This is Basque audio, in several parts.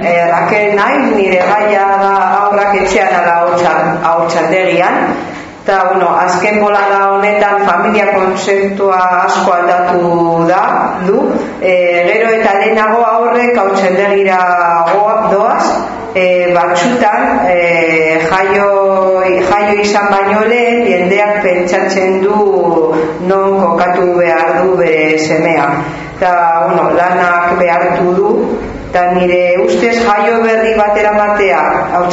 e, Raquel naiz, nire gaia da aurrak etxean ala hautsandegian. Eta, bueno, azken bolada honetan familia konzeptua asko aldatu da, du. E, gero eta lehenago aurrek hautsandegira doaz, e, batxutan e, jaio, jaio izan baino lehen jendeak pentsatzen du non kokatu behar du be semea eta bueno, lanak behartu du eta nire ustez jaio berri batera batea hau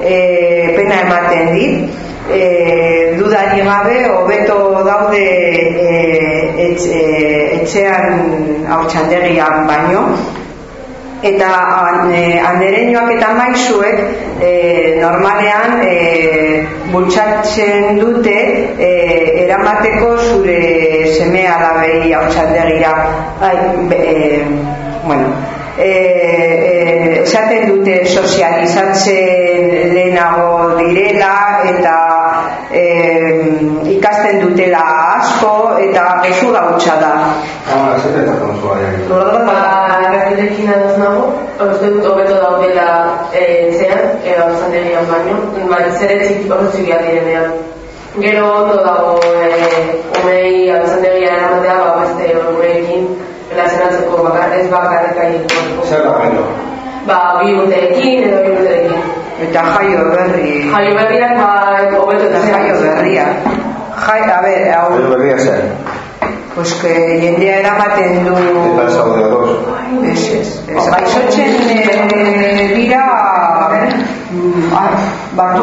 e, pena ematen dit. E, dudari gabe hobeto daude e, etxe, etxean hau txandegian baino. Eta e, andereñoak eta maizuek e, normalean e, bultzatzen dute e, eramateko zure seme alabei hau txandegira. E, bueno e, esaten dute sozializatzen lehenago direla eta e, ikasten dutela asko eta gezu gautxa da Ahora, se te está con su Ba, adoz nago, uste dut hobeto daudela etxean, e, auzandegian baino, ba, zer etxik oso txikiak direnean. Gero ondo dago e, umei auzandegia eramatea, ba, beste horrekin, relazionatzeko bakar, ez bakarrik ahi. Zer da? Ba, bi urteekin edo bi urteekin. eta jaio berri. Jaio berriak, ba, hobeto eta jaio berria. Jai, a ber, hau. Gero berria zer. pues que jendea eramaten du Eta zaude ados. ez, ez, ez, gaixotzen eh, dira mm, ah, batu